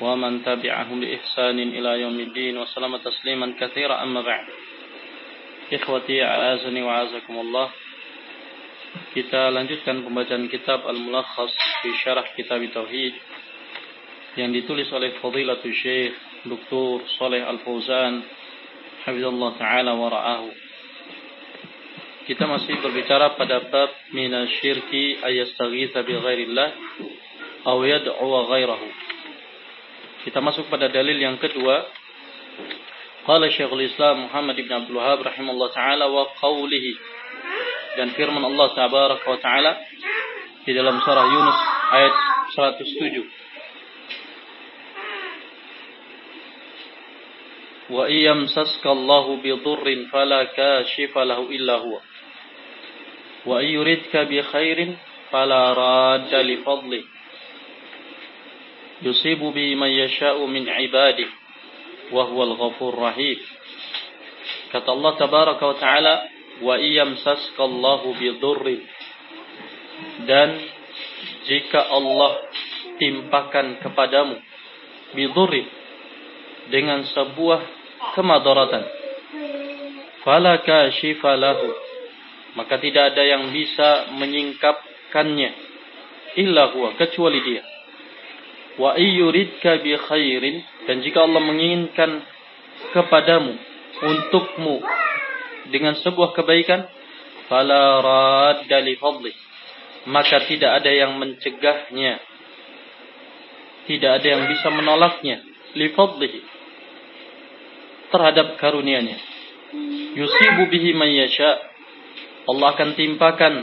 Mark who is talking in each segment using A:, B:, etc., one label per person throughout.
A: ومن تبعهم بإحسان إلى يوم الدين وسلم تسليما كثيرا أما بعد إخوتي أعزني وعزكم الله kita lanjutkan pembacaan kitab Al-Mulakhas fi Syarah Kitab Tauhid yang ditulis oleh Fadilatul Syekh Dr. Saleh Al-Fauzan Hafizallah Ta'ala wa ra'ahu kita masih berbicara pada bab minasyirki ayastaghitha bi ghairillah aw yad'u ghairahu kita masuk pada dalil yang kedua. Qala Syekhul Islam Muhammad ibn Abdul Wahab rahimahullah taala wa qawlihi dan firman Allah tabaraka wa taala di dalam surah Yunus ayat 107. Wa iyamsaska Allahu bi dhurrin fala kashifa lahu illa huwa. Wa yuridka bi khairin fala radda li fadlihi yusibu bi man yasha'u min ibadih wa huwal ghafur rahim. Kata Allah tabaraka wa taala wa iyamsaskallahu bidurrin dan jika Allah timpakan kepadamu bidurrin dengan sebuah kemadaratan falaka shifalahu maka tidak ada yang bisa menyingkapkannya illa huwa kecuali dia wa iyuridka bi khairin. Dan jika Allah menginginkan kepadamu untukmu dengan sebuah kebaikan fala radda li fadli. Maka tidak ada yang mencegahnya. Tidak ada yang bisa menolaknya. Li terhadap karunia-Nya. Yusibu bihi man yasha. Allah akan timpakan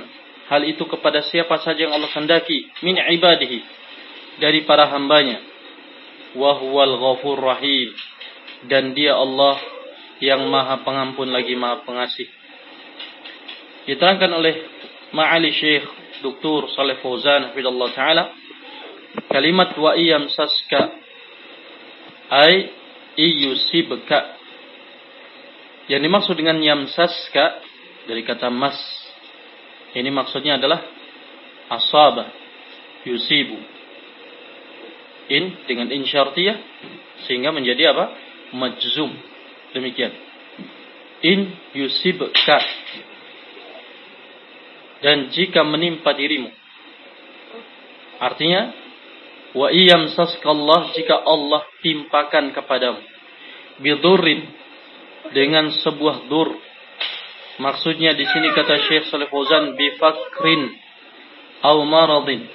A: hal itu kepada siapa saja yang Allah kehendaki min ibadihi dari para hambanya. Wahwal ghafur rahim. Dan dia Allah yang maha pengampun lagi maha pengasih. Diterangkan oleh Ma'ali Syekh Dr. Saleh Fauzan Hafidullah Ta'ala. Kalimat wa iyam saska. Ay iyusibka. Yang dimaksud dengan yamsaska dari kata mas. Ini maksudnya adalah asaba, yusibu in dengan in syartiyah sehingga menjadi apa? majzum. Demikian. In yusibka. Dan jika menimpa dirimu. Artinya wa iyam jika Allah timpakan kepadamu bidurrin dengan sebuah dur. Maksudnya di sini kata Syekh Saleh Fauzan bifakrin au maradin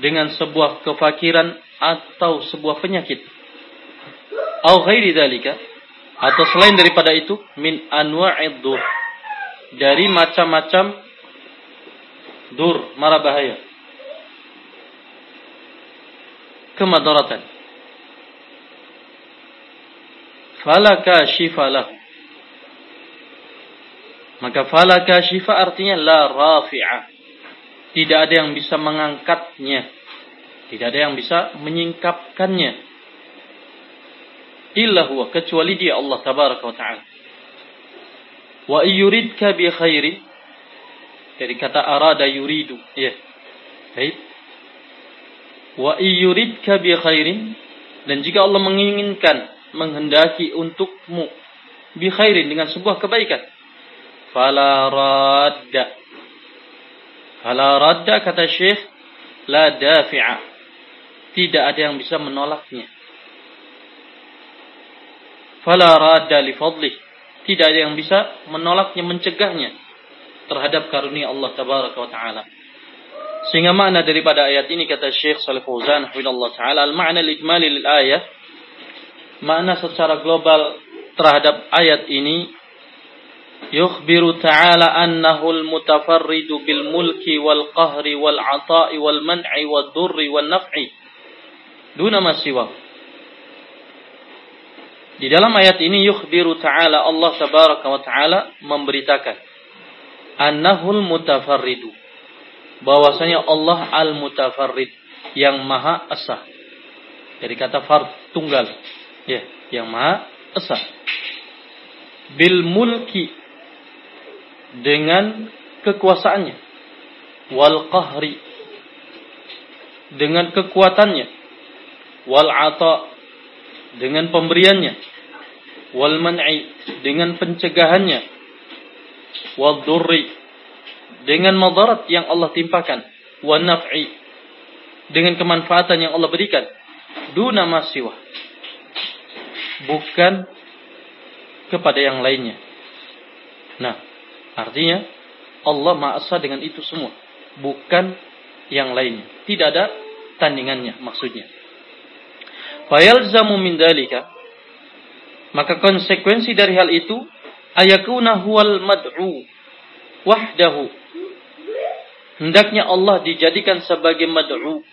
A: dengan sebuah kefakiran atau sebuah penyakit. Au ghairi dalika atau selain daripada itu min anwa'id dur. Dari macam-macam dur mara bahaya. Kemadaratan. Fala kashifa lahu. Maka fala kashifa artinya la rafi'a. Tidak ada yang bisa mengangkatnya tidak ada yang bisa menyingkapkannya. Illa huwa kecuali dia Allah tabaraka wa taala. Wa yuridka bi khairin dari kata arada yuridu ya. Baik. Wa yuridka bi khairin dan jika Allah menginginkan menghendaki untukmu bi khairin dengan sebuah kebaikan fala radda fala radda kata Syekh la dafi'a tidak ada yang bisa menolaknya. Fala radda li fadlih. Tidak ada yang bisa menolaknya, mencegahnya terhadap karunia Allah tabaraka wa taala. Sehingga makna daripada ayat ini kata Syekh Salih Fauzan hafizallahu taala al-ma'na al-ijmali lil ayah makna secara global terhadap ayat ini yukhbiru ta'ala annahu al-mutafarridu bil mulki wal qahri wal 'ata'i wal man'i wad durri wan naf'i duna masiwa. Di dalam ayat ini yukhbiru ta'ala Allah tabaraka wa ta'ala memberitakan annahul mutafarridu bahwasanya Allah al-mutafarrid yang maha esa. Dari kata fard tunggal. Ya, yang maha esa. Bil mulki dengan kekuasaannya. Wal qahri dengan kekuatannya. Wal ata dengan pemberiannya. Wal man'i dengan pencegahannya. Wal durri dengan madarat yang Allah timpakan. Wal naf'i dengan kemanfaatan yang Allah berikan. Duna masiwa. Bukan kepada yang lainnya. Nah, artinya Allah Maha dengan itu semua. Bukan yang lainnya. Tidak ada tandingannya maksudnya. Fayalzamu min dalika maka konsekuensi dari hal itu ayakuna huwal mad'u wahdahu. Hendaknya Allah dijadikan sebagai mad'u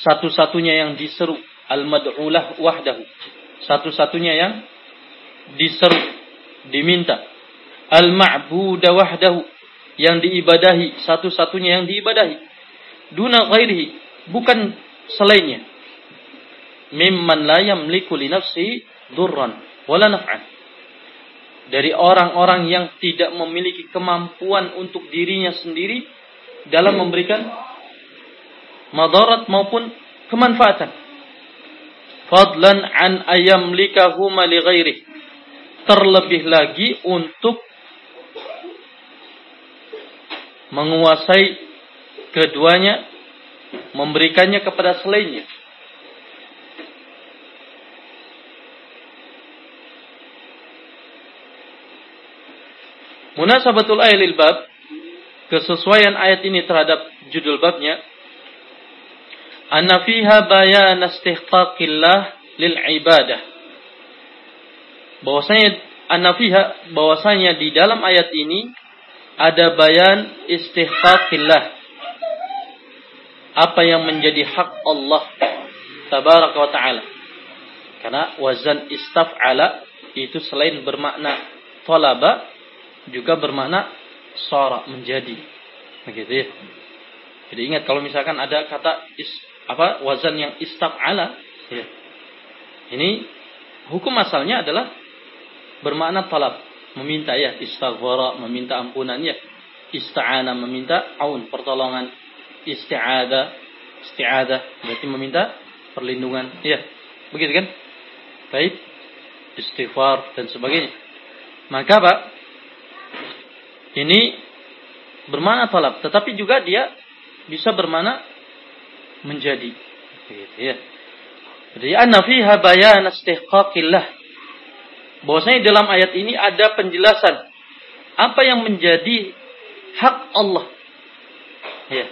A: satu-satunya yang diseru al-mad'ulah wahdahu. Satu-satunya yang diseru diminta. Al-ma'buda wahdahu yang diibadahi satu-satunya yang diibadahi. Duna ghairihi bukan selainnya mimman la yamliku li nafsi durran wala naf'an. Dari orang-orang yang tidak memiliki kemampuan untuk dirinya sendiri dalam memberikan madarat maupun kemanfaatan. Fadlan an ayamlikahuma li ghairi. Terlebih lagi untuk menguasai keduanya memberikannya kepada selainnya Munasabatul ayat lil bab, kesesuaian ayat ini terhadap judul babnya, anna fiha bayan istihqaqillah lil ibadah. Bahwasanya anna fiha bahwasanya di dalam ayat ini ada bayan istihqaqillah. Apa yang menjadi hak Allah tabaraka wa taala. Karena wazan istaf'ala itu selain bermakna talaba juga bermakna sora menjadi. Begitu ya. Jadi ingat kalau misalkan ada kata is, apa wazan yang istaf'ala ya. Ini hukum asalnya adalah bermakna talab, meminta ya, istaghfara, meminta ampunan ya. Ista'ana meminta aun, pertolongan. Isti'ada, isti'ada berarti meminta perlindungan. Ya. Begitu kan? Baik. Istighfar dan sebagainya. Maka Pak, ini bermana talab, tetapi juga dia bisa bermana menjadi. Gitu ya. Jadi anna fiha bayan istihqaqillah. Bahwasanya dalam ayat ini ada penjelasan apa yang menjadi hak Allah. Ya.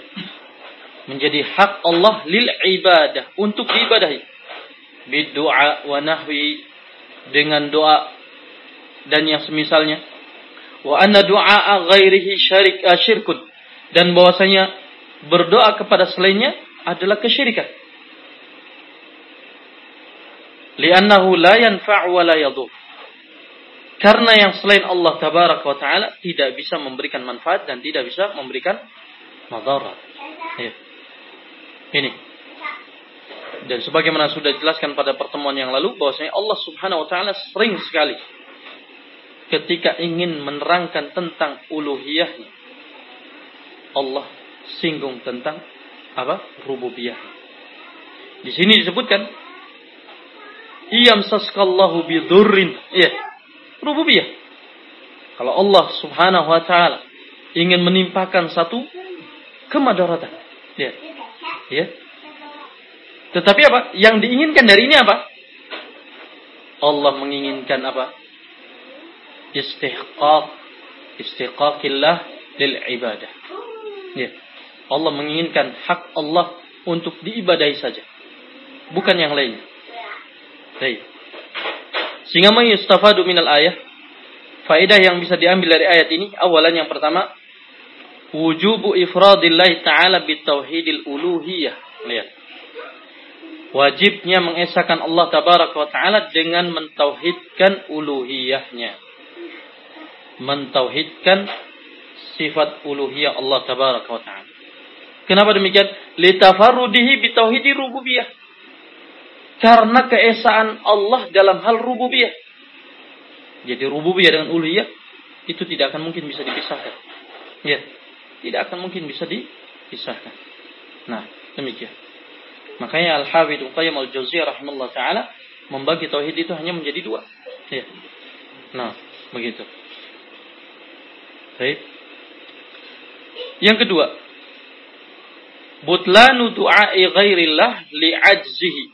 A: Menjadi hak Allah lil ibadah untuk diibadahi. Biddu'a wa nahwi dengan doa dan yang semisalnya wa anna du'a ghairihi syarik uh, syirkun dan bahwasanya berdoa kepada selainnya adalah kesyirikan. Li'annahu la yanfa'u wa la yadur. Karena yang selain Allah tabarak wa taala tidak bisa memberikan manfaat dan tidak bisa memberikan madarat. Ya. Ini. Dan sebagaimana sudah dijelaskan pada pertemuan yang lalu bahwasanya Allah Subhanahu wa taala sering sekali ketika ingin menerangkan tentang uluhiyahnya. Allah singgung tentang apa? Rububiyah. Di sini disebutkan iyam saskallahu bidurrin. Ya rububiyah. Kalau Allah subhanahu wa ta'ala ingin menimpakan satu kemadaratan. Ya ya tetapi apa? Yang diinginkan dari ini apa? Allah menginginkan apa istihqaq istihqaqillah lil ibadah. Ya. Allah menginginkan hak Allah untuk diibadahi saja. Bukan yang lain. Baik. Sehingga ma yustafadu minal ayah faedah yang bisa diambil dari ayat ini awalan yang pertama wujubu ifradillah taala bitauhidil uluhiyah. Lihat. Wajibnya mengesahkan Allah tabaraka wa taala dengan mentauhidkan uluhiyahnya. Mentauhidkan sifat uluhiyah Allah tabaraka wa taala. Kenapa demikian? Litafarrudihi bitauhidi rububiyah. Karena keesaan Allah dalam hal rububiyah. Jadi rububiyah dengan uluhiyah itu tidak akan mungkin bisa dipisahkan. Ya, tidak akan mungkin bisa dipisahkan. Nah, demikian. Makanya Al-Hafidh Qayyim Al-Jauziyah rahimahullah taala membagi tauhid itu hanya menjadi dua. Ya. Nah, begitu. Baik. Yang kedua, butlanu du'ai ghairillah li'ajzihi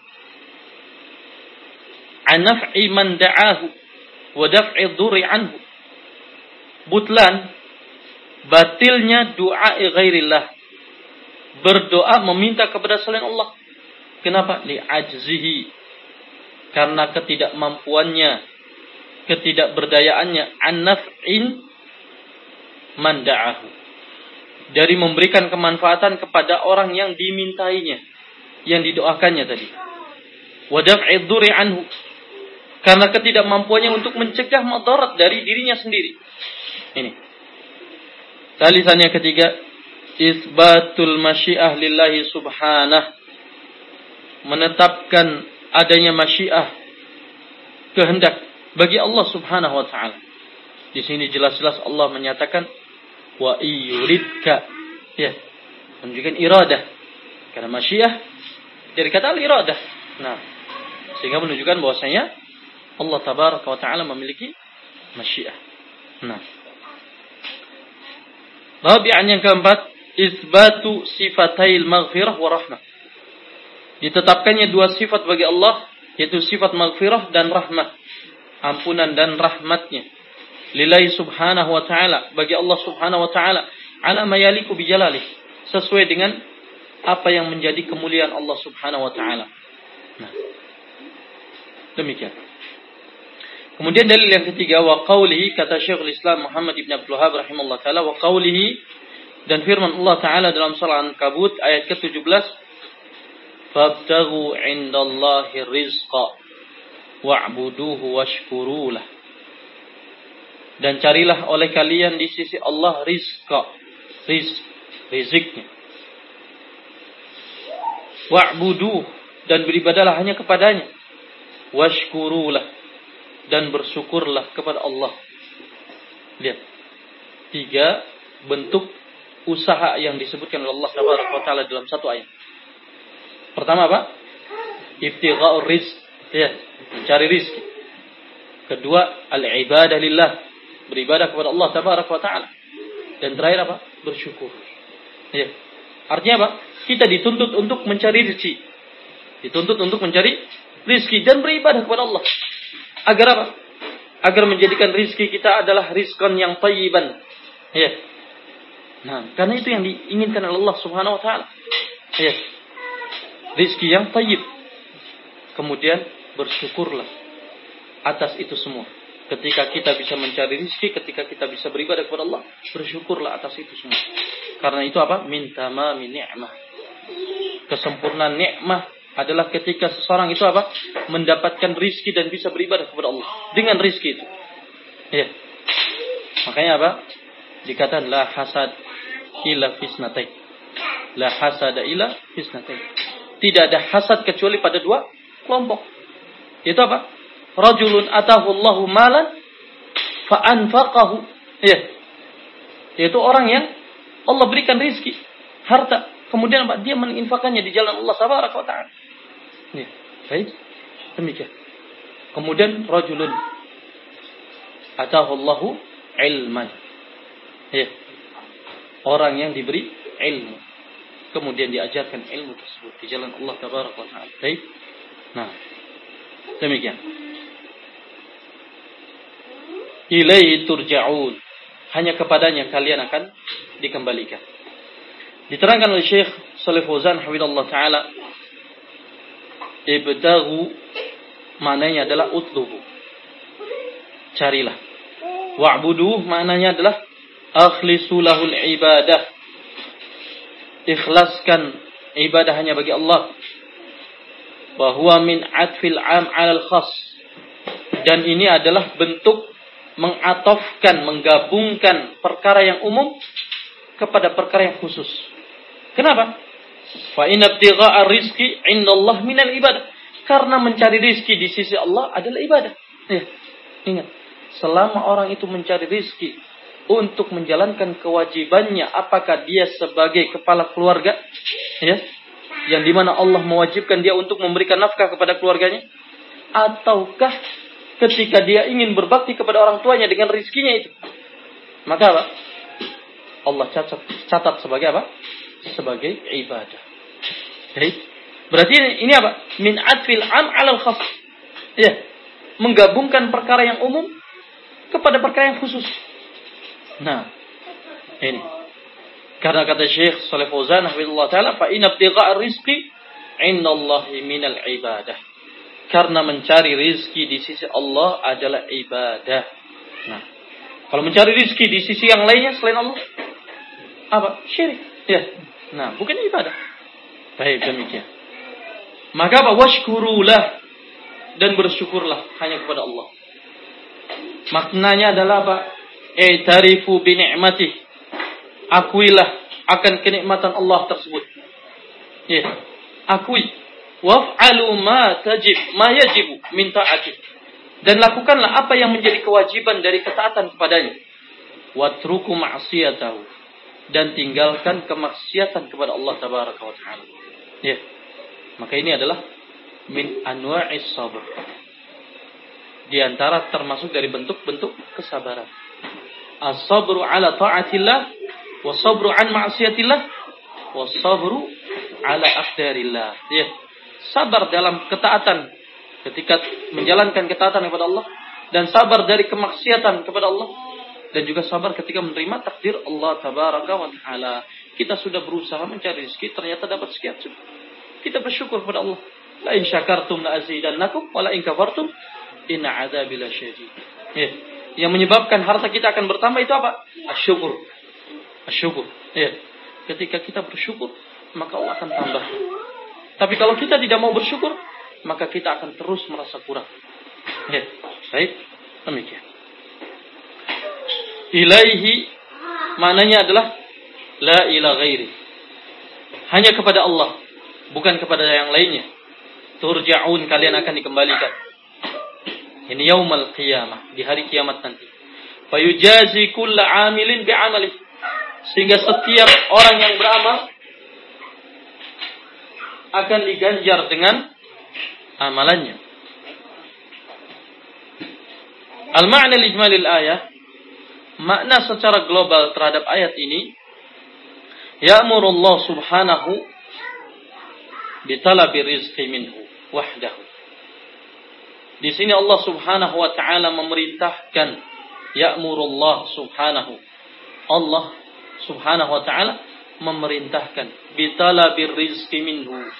A: an naf'i man da'ahu wa daf'i dhurri anhu. Butlan batilnya doa ghairillah. Berdoa meminta kepada selain Allah. Kenapa? Li ajzihi. Karena ketidakmampuannya, ketidakberdayaannya an naf'in man da'ahu. Dari memberikan kemanfaatan kepada orang yang dimintainya, yang didoakannya tadi. Wa daf'i anhu. Karena ketidakmampuannya untuk mencegah madarat dari dirinya sendiri. Ini. Talisan yang ketiga, isbatul masyiah lillahi subhanah menetapkan adanya masyiah kehendak bagi Allah Subhanahu wa taala. Di sini jelas-jelas Allah menyatakan wa iyuridka ya. Menunjukkan iradah. Karena masyiah dari kata al-iradah. Nah, sehingga menunjukkan bahwasanya Allah tabaraka wa taala memiliki masyiah. Nah. Rabi'an yang keempat, isbatu sifatil maghfirah wa rahmah. Ditetapkannya dua sifat bagi Allah yaitu sifat maghfirah dan rahmat ampunan dan rahmatnya lillahi subhanahu wa ta'ala bagi Allah subhanahu wa ta'ala ala mayaliku bijalali sesuai dengan apa yang menjadi kemuliaan Allah subhanahu wa ta'ala. Nah. Demikian. Kemudian dalil yang ketiga wa qawlihi kata Syekhul Islam Muhammad Ibn Abdul Wahab rahimahullah ta'ala wa qawlihi dan firman Allah Ta'ala dalam surah Al-Kabut ayat ke-17 fabtaghu indallahi rizqa wa'buduhu washkurulah dan carilah oleh kalian di sisi Allah rizqa riz riziknya wa'buduh dan beribadalah hanya kepadanya washkurulah dan bersyukurlah kepada Allah lihat tiga bentuk usaha yang disebutkan oleh Allah Taala dalam satu ayat Pertama apa? Ibtigha'ur rizq. Ya, mencari rizki. Kedua, al-ibadah lillah. Beribadah kepada Allah tabaraka wa ta'ala. Dan terakhir apa? Bersyukur. Ya. Artinya apa? Kita dituntut untuk mencari rizki. Dituntut untuk mencari rizki dan beribadah kepada Allah. Agar apa? Agar menjadikan rizki kita adalah rizkon yang tayyiban. Ya. Nah, karena itu yang diinginkan oleh Allah Subhanahu wa taala. Ya rizki yang tayyib. Kemudian bersyukurlah atas itu semua. Ketika kita bisa mencari rizki, ketika kita bisa beribadah kepada Allah, bersyukurlah atas itu semua. Karena itu apa? Minta ma min ni'mah. Kesempurnaan nikmah adalah ketika seseorang itu apa? Mendapatkan rizki dan bisa beribadah kepada Allah. Dengan rizki itu. Ya. Makanya apa? Dikatakan la hasad ila fisnatai. La hasada ila fisnatai tidak ada hasad kecuali pada dua kelompok. Itu apa? Rajulun atahu Allahu malan fa anfaqahu. Ya. Yaitu orang yang Allah berikan rizki, harta, kemudian apa? Dia menginfakannya di jalan Allah tabaraka wa taala. Ya. Baik. Demikian. Kemudian rajulun atahu Allahu ilman. Ya. Orang yang diberi ilmu kemudian diajarkan ilmu tersebut di jalan Allah taala. Baik. Nah, demikian. Ilaihi turja'un. Hanya kepadanya kalian akan dikembalikan. Diterangkan oleh Syekh Salih Fauzan hafizallahu taala ibtaghu maknanya adalah utlubu. Carilah. Wa'budu maknanya adalah akhlisu lahul ibadah ikhlaskan ibadah hanya bagi Allah. Bahwa min atfil am alal khas. Dan ini adalah bentuk mengatofkan, menggabungkan perkara yang umum kepada perkara yang khusus. Kenapa? Fa inna rizqi 'indallah minal ibadah. Karena mencari rizki di sisi Allah adalah ibadah. Ya, ingat, selama orang itu mencari rizki untuk menjalankan kewajibannya, apakah dia sebagai kepala keluarga, ya, yang di mana Allah mewajibkan dia untuk memberikan nafkah kepada keluarganya, ataukah ketika dia ingin berbakti kepada orang tuanya dengan rizkinya itu, maka apa? Allah catat, catat sebagai apa? Sebagai ibadah. Baik. Berarti ini, ini apa? Min adfil am alal khas. Ya. Menggabungkan perkara yang umum kepada perkara yang khusus. Nah, ini. Karena kata Syekh Saleh Fauzan hafizallahu taala, fa inna ibtigha'a rizqi indallahi minal ibadah. Karena mencari rizki di sisi Allah adalah ibadah. Nah, kalau mencari rizki di sisi yang lainnya selain Allah, apa? Syirik. Ya. Nah, bukan ibadah. Baik, demikian. Maka apa? Washkurulah. Dan bersyukurlah hanya kepada Allah. Maknanya adalah apa? Eh, tarifu bi ni'matih. Akuilah akan kenikmatan Allah tersebut. Ya. Akui. Waf'alu ma tajib, ma yajibu min ta'atih. Dan lakukanlah apa yang menjadi kewajiban dari ketaatan kepadanya. Watruku ma'siyatahu dan tinggalkan kemaksiatan kepada Allah tabaraka wa taala. Ya. Maka ini adalah min anwa'is sabr. Di antara termasuk dari bentuk-bentuk kesabaran. As-sabru ala ta'atillah wa sabru an ma'siyatillah wa sabru ala aqdarillah. Ya. Sabar dalam ketaatan ketika menjalankan ketaatan kepada Allah dan sabar dari kemaksiatan kepada Allah dan juga sabar ketika menerima takdir Allah tabaraka wa taala. Kita sudah berusaha mencari rezeki, ternyata dapat sekian. Kita bersyukur kepada Allah. La in syakartum la azidannakum wa la in kafartum inna adzabi lasyadid. Ya. Yang menyebabkan harta kita akan bertambah itu apa? Asyukur. Asyukur. Ya. Ketika kita bersyukur, maka Allah akan tambah. Tapi kalau kita tidak mau bersyukur, maka kita akan terus merasa kurang. Ya. Baik. Demikian ilaihi maknanya adalah la ila ghairi. Hanya kepada Allah, bukan kepada yang lainnya. Turja'un kalian akan dikembalikan. Ini yaumal qiyamah, di hari kiamat nanti. Fayujazi kulla amilin bi'amali. Sehingga setiap orang yang beramal akan diganjar dengan amalannya. Al-ma'na al-ijmalil ayah makna secara global terhadap ayat ini ya'murullah subhanahu bitalabi rizqi minhu wahdahu di sini Allah subhanahu wa ta'ala memerintahkan ya'murullah subhanahu Allah subhanahu wa ta'ala memerintahkan bitalabi rizqi minhu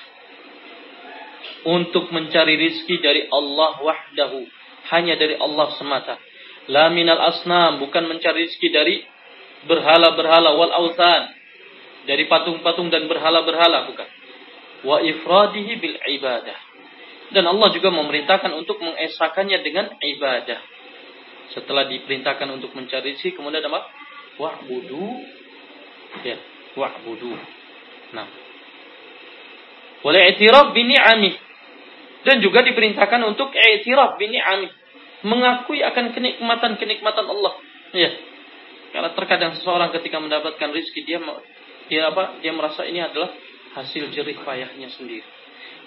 A: untuk mencari rizki dari Allah wahdahu hanya dari Allah semata La minal asnam, bukan mencari rezeki dari berhala-berhala wal autan. Dari patung-patung dan berhala-berhala, bukan. Wa ifradihi bil ibadah. Dan Allah juga memerintahkan untuk mengesakannya dengan ibadah. Setelah diperintahkan untuk mencari rezeki, kemudian apa? Wa'budu. Ya, wa'budu. Nah. Wala i'tiraf bi ni'amih. Dan juga diperintahkan untuk i'tiraf bi ni'amih mengakui akan kenikmatan-kenikmatan Allah. Ya. Karena terkadang seseorang ketika mendapatkan rezeki dia dia apa? Dia merasa ini adalah hasil jerih payahnya sendiri.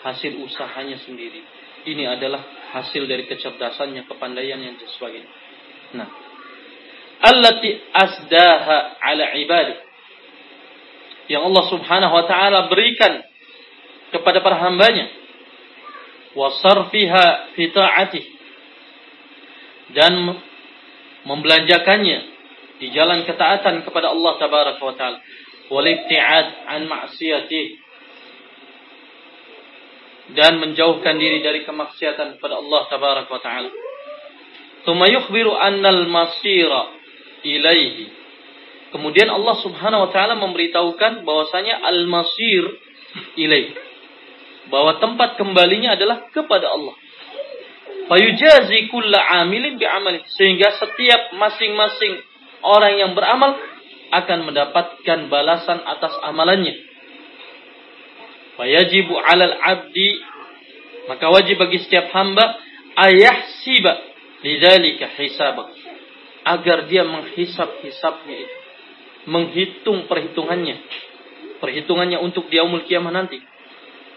A: Hasil usahanya sendiri. Ini adalah hasil dari kecerdasannya, kepandaiannya dan sebagainya. Nah, allati asdaha ala ibadi yang Allah Subhanahu wa taala berikan kepada para hambanya. Wa sarfiha fi dan membelanjakannya di jalan ketaatan kepada Allah tabaraka wa taala. Wal an ma'siyatih dan menjauhkan diri dari kemaksiatan kepada Allah tabaraka wa taala. Thumma yukhbiru anna al masira ilaihi kemudian Allah subhanahu wa taala memberitahukan bahwasanya al masir ilaihi bahwa tempat kembalinya adalah kepada Allah. Fayujazi kulla amilin bi'amali. Sehingga setiap masing-masing orang yang beramal akan mendapatkan balasan atas amalannya. Fayajibu alal abdi. Maka wajib bagi setiap hamba ayah siba lidzalika hisabak agar dia menghisap-hisapnya itu menghitung perhitungannya. Perhitungannya untuk dia umul kiamah nanti.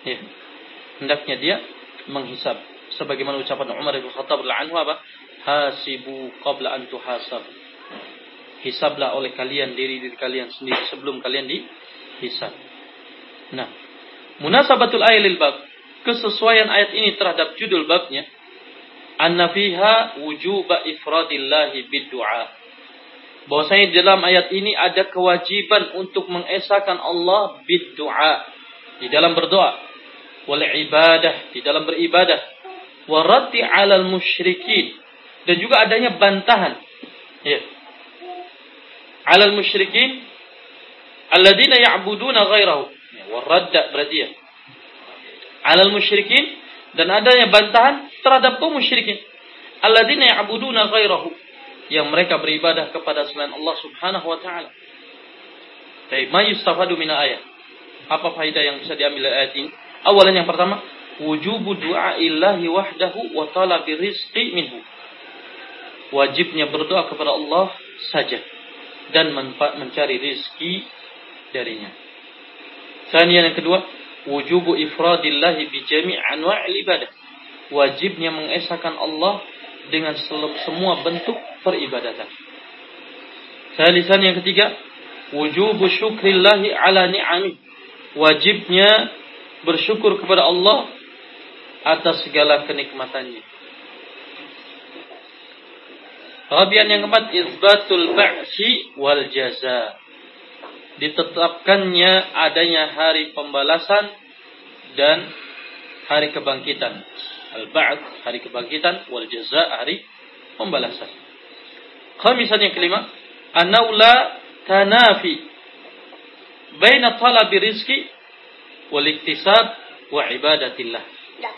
A: Ya. Hendaknya dia menghisap sebagaimana ucapan Umar bin Khattab anhu apa? Hasibu qabla an tuhasab. Hisablah oleh kalian diri diri kalian sendiri sebelum kalian dihisab. Nah munasabatul ayatil bab. Kesesuaian ayat ini terhadap judul babnya. Anna fiha wujuba ifradillahi biddu'a. Bahwasanya dalam ayat ini ada kewajiban untuk mengesahkan Allah biddu'a. Di dalam berdoa, wal ibadah di dalam beribadah, wa raddi 'alal musyrikin. Dan juga adanya bantahan. Ya. 'alal musyrikin. Alladzina ya'buduna ghairahu. Ya, wa radda berarti ya. 'alal musyrikin. Dan adanya bantahan terhadap kaum musyrikin. Alladzina ya'buduna ghairahu yang mereka beribadah kepada selain Allah Subhanahu wa taala. Baik, ma yustafadu min ayat. Apa faedah yang bisa diambil dari ayat ini? Awalan yang pertama, wujubu du'a illahi wahdahu wa talabi rizqi minhu. Wajibnya berdoa kepada Allah saja dan mencari rizki darinya. Kemudian yang kedua, wujubu ifradillahi bi jami' anwa'il ibadah. Wajibnya mengesahkan Allah dengan semua bentuk peribadatan. Salisan yang ketiga, wujubu syukrillahi ala ni'ami. Wajibnya bersyukur kepada Allah atas segala kenikmatannya. Rabian yang keempat, izbatul ba'si wal jaza ditetapkannya adanya hari pembalasan dan hari kebangkitan. Al-Ba'd, hari kebangkitan, wal jaza, hari pembalasan. Khamisan yang kelima, anaula tanafi baina talabi rizki wal iktisab wa ibadatillah. Ya.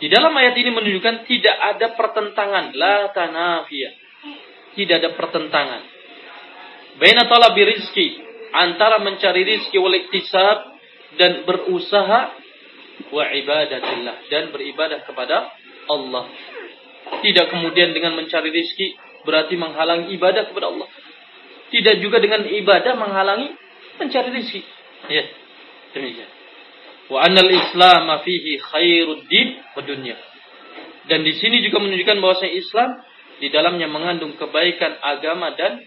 A: Di dalam ayat ini menunjukkan tidak ada pertentangan, la tanafiyah. Tidak ada pertentangan. Baina talabi rizki antara mencari rizki wal iktisab dan berusaha wa ibadatillah dan beribadah kepada Allah. Tidak kemudian dengan mencari rizki berarti menghalangi ibadah kepada Allah. Tidak juga dengan ibadah menghalangi mencari rizki. Ya, demikian. Wa Islam fihi khairud din wa dunya. Dan di sini juga menunjukkan bahwa Islam di dalamnya mengandung kebaikan agama dan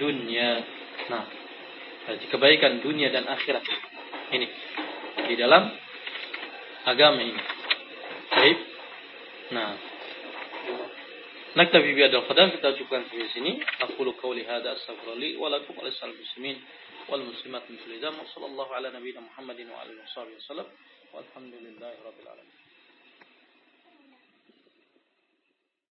A: dunia. Nah, kebaikan dunia dan akhirat. Ini di dalam agama ini. Baik. Nah. Naktabi bihadzal qadar kita cukupkan sampai sini. Aqulu qawli hadza astaghfirullah wa lakum wa muslimin wal muslimat min dzam. Sallallahu ala nabiyyina Muhammadin wa alihi wasallam. Walhamdulillahi rabbil alamin.